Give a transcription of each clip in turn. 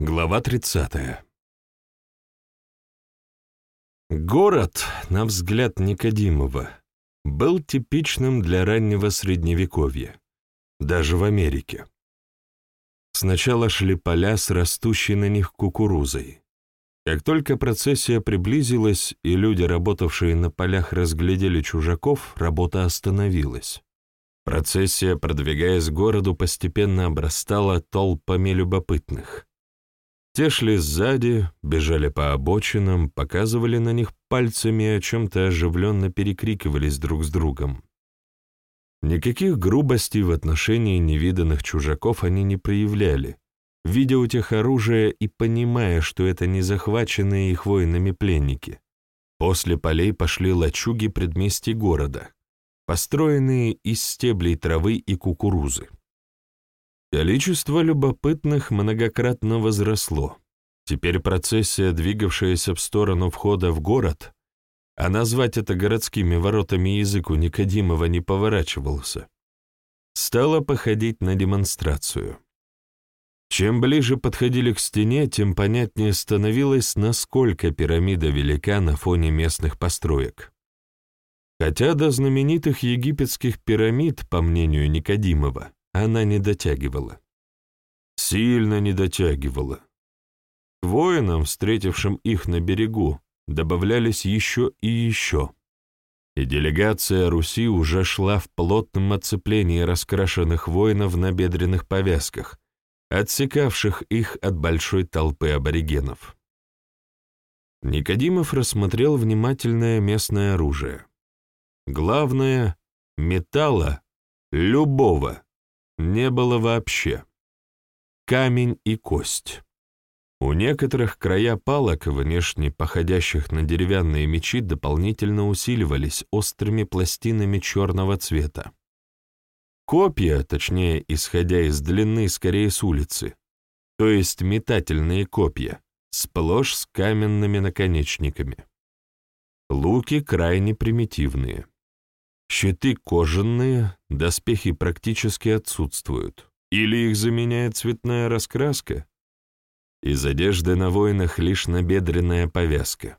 Глава 30. Город, на взгляд Никодимова, был типичным для раннего Средневековья, даже в Америке. Сначала шли поля с растущей на них кукурузой. Как только процессия приблизилась и люди, работавшие на полях, разглядели чужаков, работа остановилась. Процессия, продвигаясь к городу, постепенно обрастала толпами любопытных. Те шли сзади, бежали по обочинам, показывали на них пальцами и о чем-то оживленно перекрикивались друг с другом. Никаких грубостей в отношении невиданных чужаков они не проявляли, видя у тех оружие и понимая, что это не захваченные их воинами пленники. После полей пошли лачуги предместий города, построенные из стеблей травы и кукурузы. Количество любопытных многократно возросло. Теперь процессия, двигавшаяся в сторону входа в город, а назвать это городскими воротами языку Никодимова не поворачивался, стала походить на демонстрацию. Чем ближе подходили к стене, тем понятнее становилось, насколько пирамида велика на фоне местных построек. Хотя до знаменитых египетских пирамид, по мнению Никодимова, она не дотягивала. Сильно не дотягивала. К воинам, встретившим их на берегу, добавлялись еще и еще. И делегация Руси уже шла в плотном оцеплении раскрашенных воинов в набедренных повязках, отсекавших их от большой толпы аборигенов. Никодимов рассмотрел внимательное местное оружие. Главное — металла, любого, не было вообще. Камень и кость. У некоторых края палок, внешне походящих на деревянные мечи, дополнительно усиливались острыми пластинами черного цвета. Копья, точнее, исходя из длины, скорее с улицы, то есть метательные копья, сплошь с каменными наконечниками. Луки крайне примитивные. Щиты кожаные, доспехи практически отсутствуют. Или их заменяет цветная раскраска? Из одежды на воинах лишь набедренная повязка.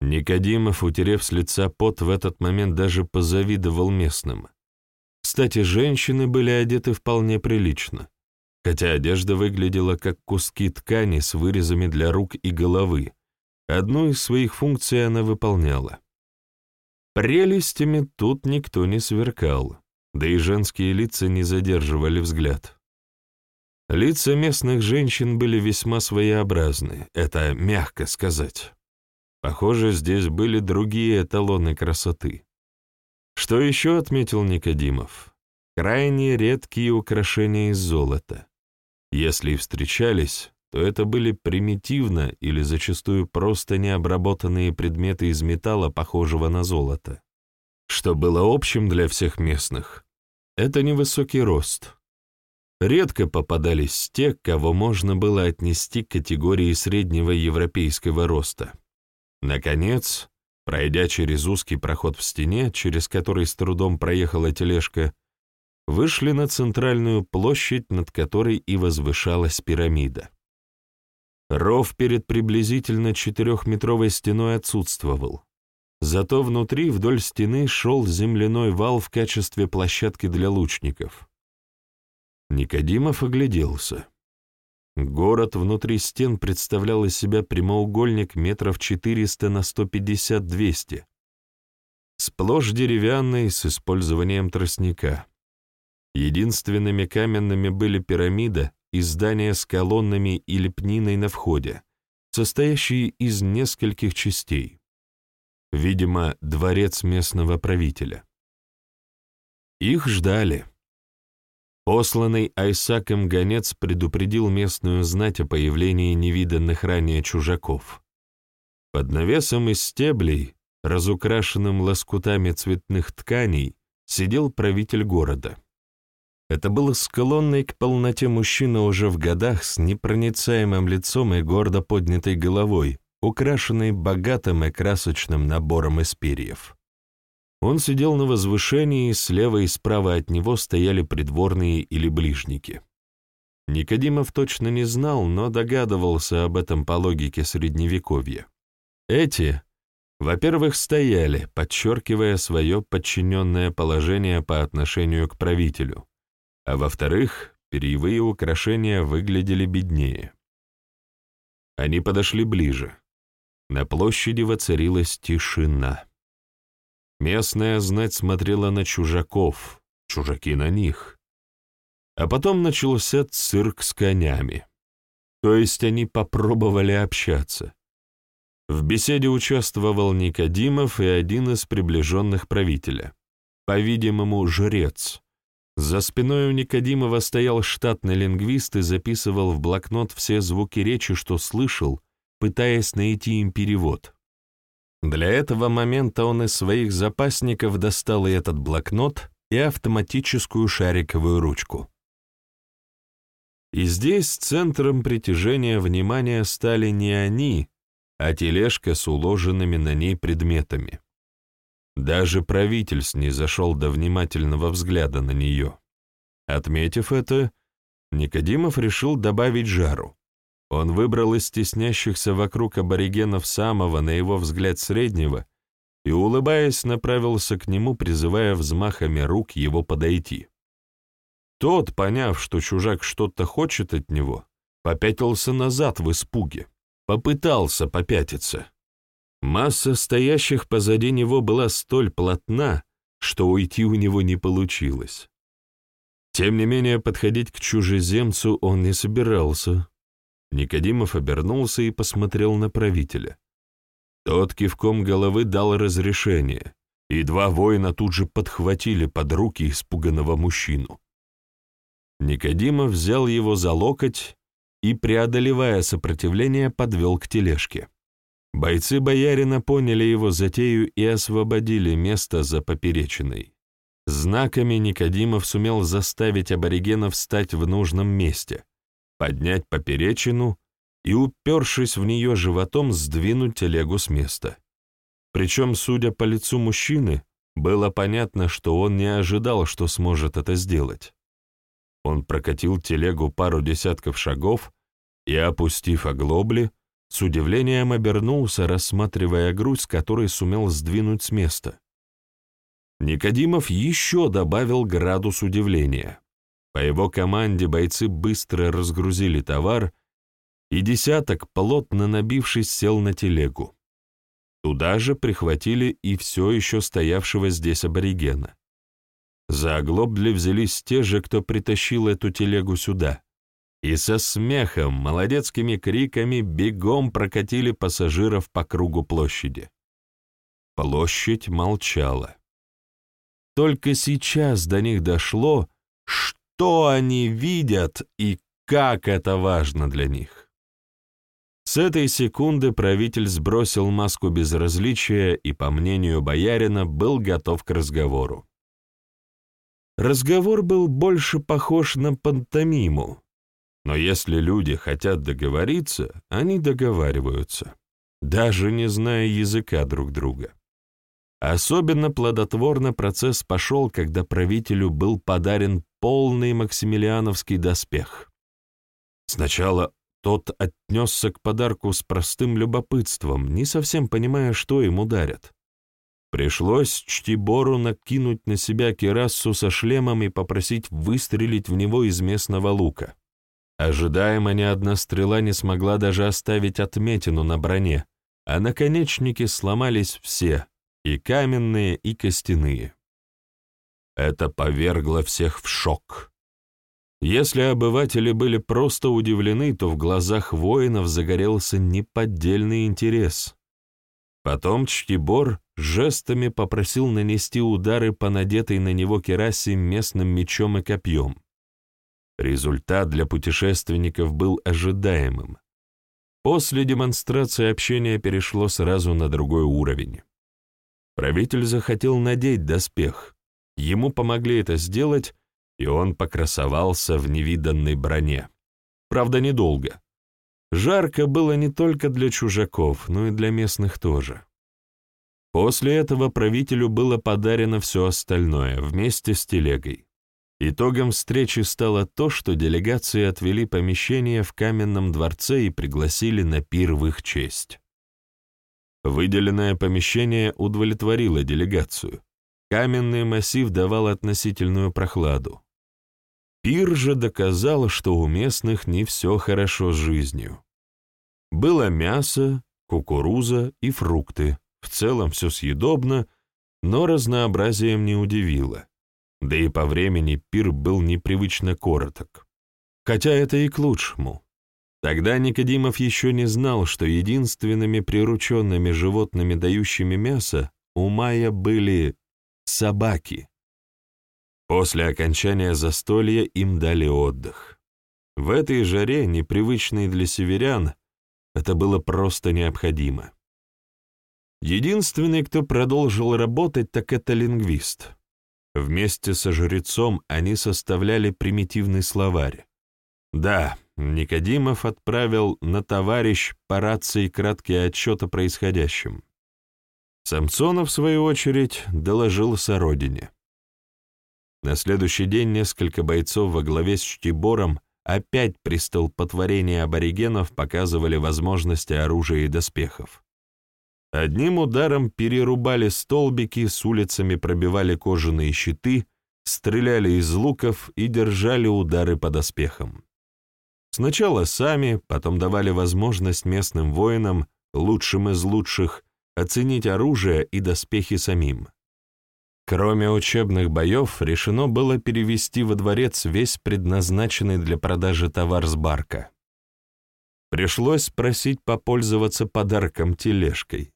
Никодимов, утерев с лица пот, в этот момент даже позавидовал местным. Кстати, женщины были одеты вполне прилично, хотя одежда выглядела как куски ткани с вырезами для рук и головы. Одну из своих функций она выполняла. Прелестями тут никто не сверкал, да и женские лица не задерживали взгляд. Лица местных женщин были весьма своеобразны, это мягко сказать. Похоже, здесь были другие эталоны красоты. Что еще отметил Никодимов? Крайне редкие украшения из золота. Если и встречались, то это были примитивно или зачастую просто необработанные предметы из металла, похожего на золото. Что было общим для всех местных, это невысокий рост. Редко попадались те, кого можно было отнести к категории среднего европейского роста. Наконец, пройдя через узкий проход в стене, через который с трудом проехала тележка, вышли на центральную площадь, над которой и возвышалась пирамида. Ров перед приблизительно четырехметровой стеной отсутствовал. Зато внутри вдоль стены шел земляной вал в качестве площадки для лучников. Никодимов огляделся. Город внутри стен представлял из себя прямоугольник метров 400 на 150-200, сплошь деревянный с использованием тростника. Единственными каменными были пирамида и здания с колоннами и лепниной на входе, состоящие из нескольких частей. Видимо, дворец местного правителя. Их ждали. Посланный Айсаком гонец предупредил местную знать о появлении невиданных ранее чужаков. Под навесом из стеблей, разукрашенным лоскутами цветных тканей, сидел правитель города. Это был склонный к полноте мужчина уже в годах с непроницаемым лицом и гордо поднятой головой, украшенный богатым и красочным набором из перьев. Он сидел на возвышении, слева и справа от него стояли придворные или ближники. Никодимов точно не знал, но догадывался об этом по логике Средневековья. Эти, во-первых, стояли, подчеркивая свое подчиненное положение по отношению к правителю, а во-вторых, перьевые украшения выглядели беднее. Они подошли ближе. На площади воцарилась тишина. Местная знать смотрела на чужаков, чужаки на них. А потом начался цирк с конями. То есть они попробовали общаться. В беседе участвовал Никодимов и один из приближенных правителя, по-видимому, жрец. За спиной у Никодимова стоял штатный лингвист и записывал в блокнот все звуки речи, что слышал, пытаясь найти им перевод. Для этого момента он из своих запасников достал и этот блокнот, и автоматическую шариковую ручку. И здесь центром притяжения внимания стали не они, а тележка с уложенными на ней предметами. Даже правитель не зашел до внимательного взгляда на нее. Отметив это, Никодимов решил добавить жару. Он выбрал из стеснящихся вокруг аборигенов самого, на его взгляд, среднего, и, улыбаясь, направился к нему, призывая взмахами рук его подойти. Тот, поняв, что чужак что-то хочет от него, попятился назад в испуге. Попытался попятиться. Масса стоящих позади него была столь плотна, что уйти у него не получилось. Тем не менее, подходить к чужеземцу он не собирался. Никодимов обернулся и посмотрел на правителя. Тот кивком головы дал разрешение, и два воина тут же подхватили под руки испуганного мужчину. Никодимов взял его за локоть и, преодолевая сопротивление, подвел к тележке. Бойцы боярина поняли его затею и освободили место за поперечиной. Знаками Никодимов сумел заставить аборигенов встать в нужном месте, поднять поперечину и, упершись в нее животом, сдвинуть телегу с места. Причем, судя по лицу мужчины, было понятно, что он не ожидал, что сможет это сделать. Он прокатил телегу пару десятков шагов и, опустив оглобли, с удивлением обернулся, рассматривая грудь, с которой сумел сдвинуть с места. Никодимов еще добавил градус удивления. По его команде бойцы быстро разгрузили товар, и десяток, плотно набившись, сел на телегу. Туда же прихватили и все еще стоявшего здесь аборигена. За оглобли взялись те же, кто притащил эту телегу сюда, и со смехом, молодецкими криками бегом прокатили пассажиров по кругу площади. Площадь молчала. Только сейчас до них дошло, что они видят и как это важно для них. С этой секунды правитель сбросил маску безразличия и, по мнению боярина, был готов к разговору. Разговор был больше похож на пантомиму, но если люди хотят договориться, они договариваются, даже не зная языка друг друга. Особенно плодотворно процесс пошел, когда правителю был подарен полный максимилиановский доспех. Сначала тот отнесся к подарку с простым любопытством, не совсем понимая, что ему дарят. Пришлось Чтибору накинуть на себя кирасу со шлемом и попросить выстрелить в него из местного лука. Ожидаемо ни одна стрела не смогла даже оставить отметину на броне, а наконечники сломались все, и каменные, и костяные. Это повергло всех в шок. Если обыватели были просто удивлены, то в глазах воинов загорелся неподдельный интерес. Потом Чтибор жестами попросил нанести удары по надетой на него керасе местным мечом и копьем. Результат для путешественников был ожидаемым. После демонстрации общение перешло сразу на другой уровень. Правитель захотел надеть доспех. Ему помогли это сделать, и он покрасовался в невиданной броне. Правда, недолго. Жарко было не только для чужаков, но и для местных тоже. После этого правителю было подарено все остальное вместе с телегой. Итогом встречи стало то, что делегации отвели помещение в каменном дворце и пригласили на пир в их честь. Выделенное помещение удовлетворило делегацию. Каменный массив давал относительную прохладу. Пир же доказал, что у местных не все хорошо с жизнью. Было мясо, кукуруза и фрукты. В целом все съедобно, но разнообразием не удивило. Да и по времени пир был непривычно короток. Хотя это и к лучшему. Тогда Никодимов еще не знал, что единственными прирученными животными, дающими мясо, у Майя были собаки. После окончания застолья им дали отдых. В этой жаре, непривычной для северян, это было просто необходимо. Единственный, кто продолжил работать, так это лингвист. Вместе со жрецом они составляли примитивный словарь. Да, Никодимов отправил на товарищ по рации краткий отчет о происходящем. Самсонов, в свою очередь, доложил сородине. На следующий день несколько бойцов во главе с Чтибором опять при столпотворении аборигенов показывали возможности оружия и доспехов. Одним ударом перерубали столбики, с улицами пробивали кожаные щиты, стреляли из луков и держали удары по доспехам. Сначала сами, потом давали возможность местным воинам, лучшим из лучших, оценить оружие и доспехи самим. Кроме учебных боев, решено было перевести во дворец весь предназначенный для продажи товар с барка. Пришлось просить попользоваться подарком тележкой.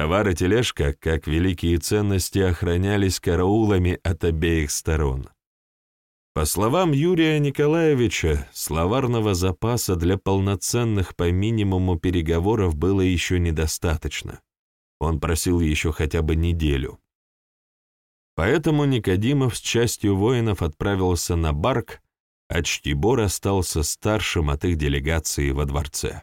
Товар и тележка, как великие ценности, охранялись караулами от обеих сторон. По словам Юрия Николаевича, словарного запаса для полноценных по минимуму переговоров было еще недостаточно. Он просил еще хотя бы неделю. Поэтому Никодимов с частью воинов отправился на Барк, а Чтибор остался старшим от их делегации во дворце.